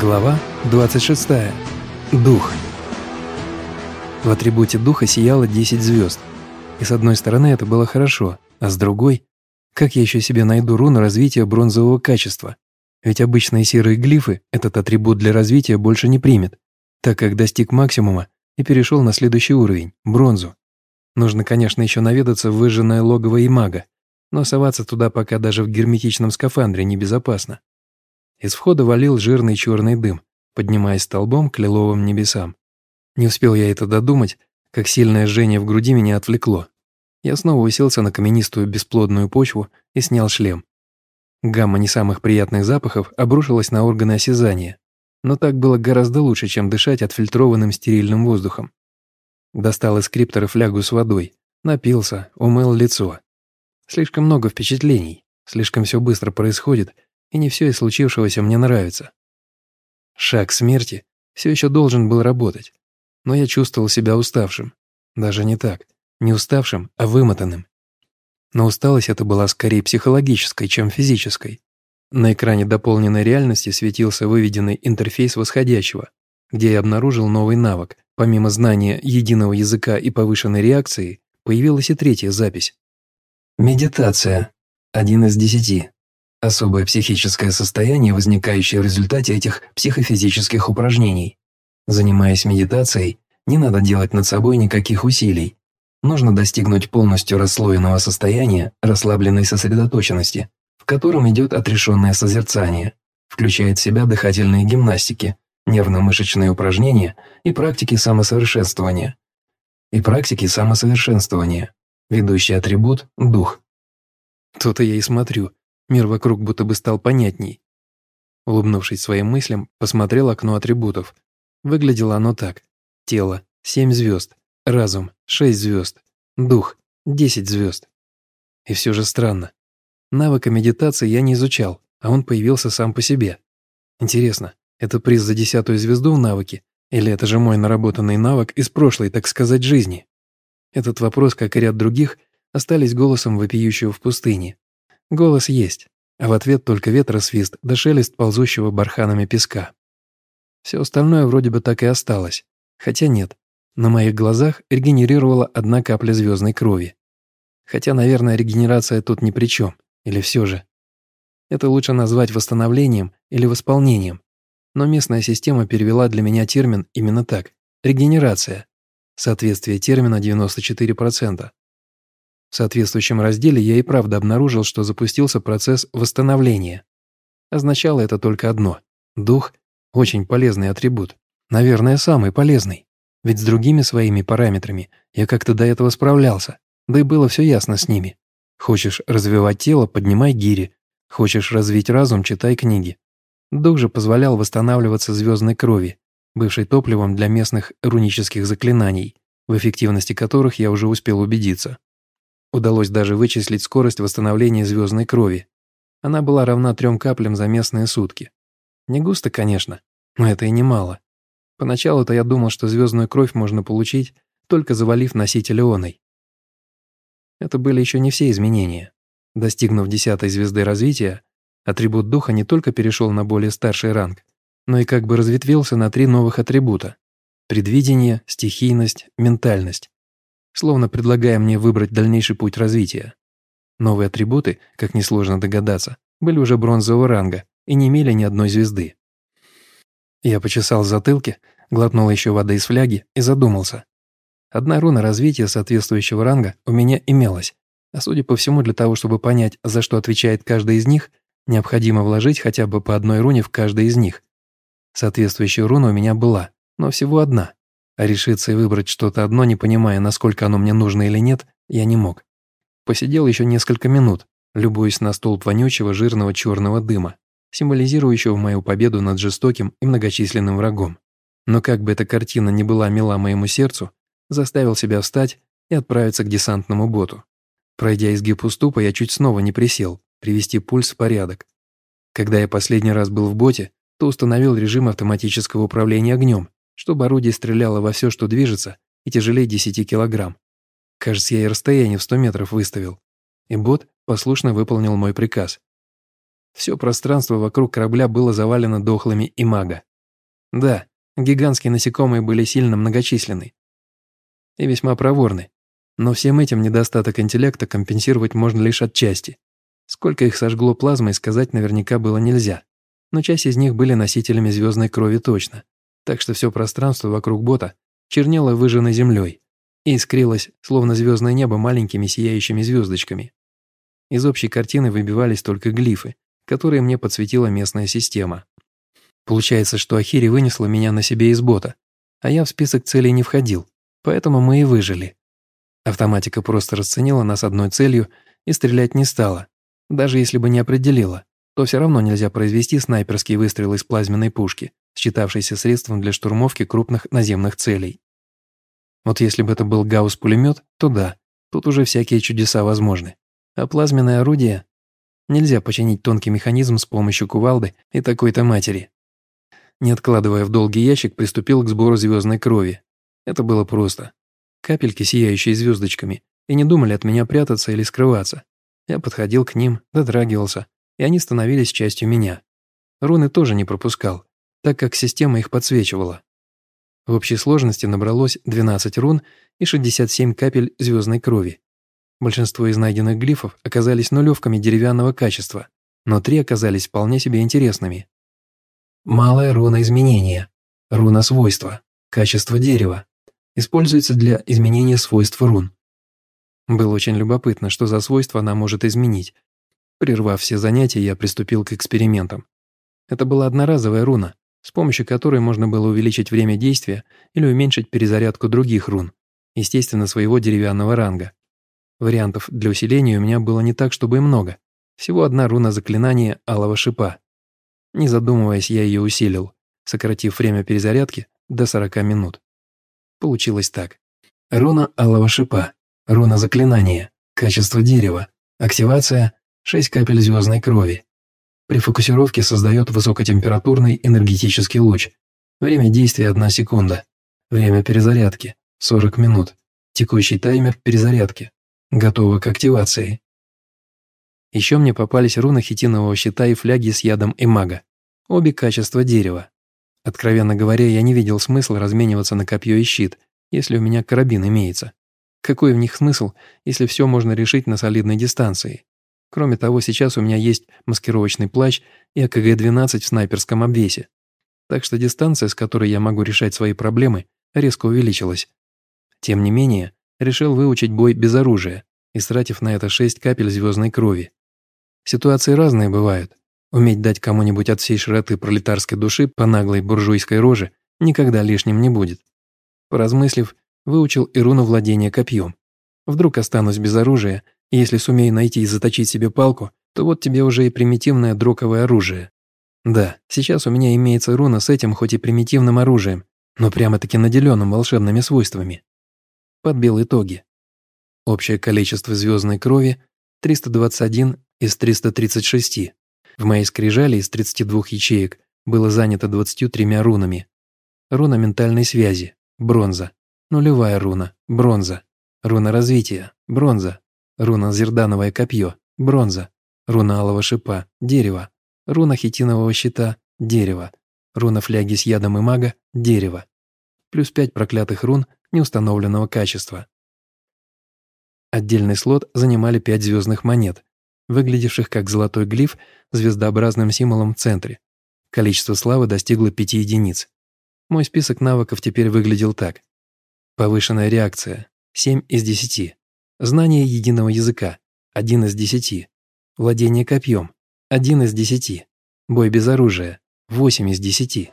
Глава 26. Дух. В атрибуте духа сияло 10 звезд. И с одной стороны это было хорошо, а с другой, как я еще себе найду руну развития бронзового качества? Ведь обычные серые глифы этот атрибут для развития больше не примет, так как достиг максимума и перешел на следующий уровень – бронзу. Нужно, конечно, еще наведаться в выжженное логово и мага, но соваться туда пока даже в герметичном скафандре небезопасно. Из входа валил жирный черный дым, поднимаясь столбом к лиловым небесам. Не успел я это додумать, как сильное жжение в груди меня отвлекло. Я снова уселся на каменистую бесплодную почву и снял шлем. Гамма не самых приятных запахов обрушилась на органы осязания, но так было гораздо лучше, чем дышать отфильтрованным стерильным воздухом. Достал из криптора флягу с водой, напился, умыл лицо. Слишком много впечатлений, слишком все быстро происходит, и не все из случившегося мне нравится. Шаг смерти все еще должен был работать, но я чувствовал себя уставшим. Даже не так, не уставшим, а вымотанным. Но усталость эта была скорее психологической, чем физической. На экране дополненной реальности светился выведенный интерфейс восходящего, где я обнаружил новый навык. Помимо знания единого языка и повышенной реакции, появилась и третья запись. Медитация. Один из десяти. Особое психическое состояние, возникающее в результате этих психофизических упражнений. Занимаясь медитацией, не надо делать над собой никаких усилий. Нужно достигнуть полностью расслоенного состояния расслабленной сосредоточенности, в котором идет отрешенное созерцание, включает в себя дыхательные гимнастики, нервно-мышечные упражнения и практики самосовершенствования. И практики самосовершенствования. Ведущий атрибут – дух. То-то я и смотрю – Мир вокруг будто бы стал понятней. Улыбнувшись своим мыслям, посмотрел окно атрибутов. Выглядело оно так. Тело – семь звезд, разум – шесть звезд, дух – десять звезд. И все же странно. Навыка медитации я не изучал, а он появился сам по себе. Интересно, это приз за десятую звезду в навыке, или это же мой наработанный навык из прошлой, так сказать, жизни? Этот вопрос, как и ряд других, остались голосом вопиющего в пустыне. Голос есть, а в ответ только ветросвист да шелест ползущего барханами песка. Все остальное вроде бы так и осталось. Хотя нет, на моих глазах регенерировала одна капля звездной крови. Хотя, наверное, регенерация тут ни при чем. Или все же. Это лучше назвать восстановлением или восполнением. Но местная система перевела для меня термин именно так. Регенерация. Соответствие термина 94%. В соответствующем разделе я и правда обнаружил, что запустился процесс восстановления. Означало это только одно. Дух – очень полезный атрибут. Наверное, самый полезный. Ведь с другими своими параметрами я как-то до этого справлялся, да и было все ясно с ними. Хочешь развивать тело – поднимай гири. Хочешь развить разум – читай книги. Дух же позволял восстанавливаться звездной крови, бывшей топливом для местных рунических заклинаний, в эффективности которых я уже успел убедиться. Удалось даже вычислить скорость восстановления звездной крови. Она была равна трем каплям за местные сутки. Не густо, конечно, но это и немало. Поначалу-то я думал, что звездную кровь можно получить, только завалив носитель ионой. Это были еще не все изменения. Достигнув десятой звезды развития, атрибут духа не только перешел на более старший ранг, но и как бы разветвился на три новых атрибута – предвидение, стихийность, ментальность словно предлагая мне выбрать дальнейший путь развития. Новые атрибуты, как несложно догадаться, были уже бронзового ранга и не имели ни одной звезды. Я почесал затылки, глотнул еще воды из фляги и задумался. Одна руна развития соответствующего ранга у меня имелась, а судя по всему, для того, чтобы понять, за что отвечает каждый из них, необходимо вложить хотя бы по одной руне в каждой из них. Соответствующая руна у меня была, но всего одна. А решиться и выбрать что-то одно, не понимая, насколько оно мне нужно или нет, я не мог. Посидел еще несколько минут, любуясь на столб вонючего жирного черного дыма, символизирующего мою победу над жестоким и многочисленным врагом. Но как бы эта картина не была мила моему сердцу, заставил себя встать и отправиться к десантному боту. Пройдя изгиб уступа, я чуть снова не присел, привести пульс в порядок. Когда я последний раз был в боте, то установил режим автоматического управления огнем чтобы орудие стреляло во все, что движется, и тяжелее 10 килограмм. Кажется, я и расстояние в 100 метров выставил. И бот послушно выполнил мой приказ. Все пространство вокруг корабля было завалено дохлыми имага. Да, гигантские насекомые были сильно многочисленны и весьма проворны, но всем этим недостаток интеллекта компенсировать можно лишь отчасти. Сколько их сожгло плазмой, сказать наверняка было нельзя, но часть из них были носителями звездной крови точно, так что все пространство вокруг бота чернело выжженной землей и искрилось, словно звездное небо, маленькими сияющими звездочками. Из общей картины выбивались только глифы, которые мне подсветила местная система. Получается, что Ахири вынесла меня на себе из бота, а я в список целей не входил, поэтому мы и выжили. Автоматика просто расценила нас одной целью и стрелять не стала. Даже если бы не определила, то все равно нельзя произвести снайперский выстрел из плазменной пушки, считавшийся средством для штурмовки крупных наземных целей. Вот если бы это был гаусс-пулемет, то да, тут уже всякие чудеса возможны. А плазменное орудие нельзя починить тонкий механизм с помощью кувалды и такой-то матери. Не откладывая в долгий ящик, приступил к сбору звездной крови. Это было просто. Капельки, сияющие звездочками, и не думали от меня прятаться или скрываться. Я подходил к ним, дотрагивался, и они становились частью меня. Руны тоже не пропускал, так как система их подсвечивала. В общей сложности набралось 12 рун и 67 капель звездной крови. Большинство из найденных глифов оказались нулевками деревянного качества, но три оказались вполне себе интересными. Малая руна изменения, руна свойства, качество дерева. Используется для изменения свойств рун. Было очень любопытно, что за свойства она может изменить. Прервав все занятия, я приступил к экспериментам. Это была одноразовая руна, с помощью которой можно было увеличить время действия или уменьшить перезарядку других рун, естественно, своего деревянного ранга. Вариантов для усиления у меня было не так, чтобы и много. Всего одна руна заклинания Алого Шипа. Не задумываясь, я ее усилил, сократив время перезарядки до 40 минут. Получилось так. Руна Алого Шипа. Руна заклинания. Качество дерева. Активация 6 капель звездной крови. При фокусировке создает высокотемпературный энергетический луч. Время действия 1 секунда. Время перезарядки 40 минут. Текущий таймер перезарядки. Готово к активации. Еще мне попались руны хитинового щита и фляги с ядом и мага. Обе качества дерева. Откровенно говоря, я не видел смысла размениваться на копье и щит, если у меня карабин имеется. Какой в них смысл, если все можно решить на солидной дистанции? Кроме того, сейчас у меня есть маскировочный плащ и АКГ-12 в снайперском обвесе. Так что дистанция, с которой я могу решать свои проблемы, резко увеличилась. Тем не менее, решил выучить бой без оружия, истратив на это 6 капель звездной крови. Ситуации разные бывают. Уметь дать кому-нибудь от всей широты пролетарской души по наглой буржуйской роже никогда лишним не будет. Поразмыслив, выучил и руну владения копьем. Вдруг останусь без оружия если сумею найти и заточить себе палку, то вот тебе уже и примитивное дроковое оружие. Да, сейчас у меня имеется руна с этим хоть и примитивным оружием, но прямо-таки наделенным волшебными свойствами. Подбил итоги. Общее количество звездной крови 321 из 336. В моей скрижали из 32 ячеек было занято 23 рунами. Руна ментальной связи, бронза. Нулевая руна, бронза. Руна развития, бронза. Руна Зердановое копье, бронза. Руна Алого шипа, дерево. Руна Хитинового щита, дерево. Руна фляги с ядом и мага, дерево. Плюс пять проклятых рун неустановленного качества. Отдельный слот занимали пять звездных монет, выглядевших как золотой глиф звездообразным символом в центре. Количество славы достигло пяти единиц. Мой список навыков теперь выглядел так. Повышенная реакция – 7 из 10. Знание единого языка – один из десяти. Владение копьем – один из десяти. Бой без оружия – восемь из десяти.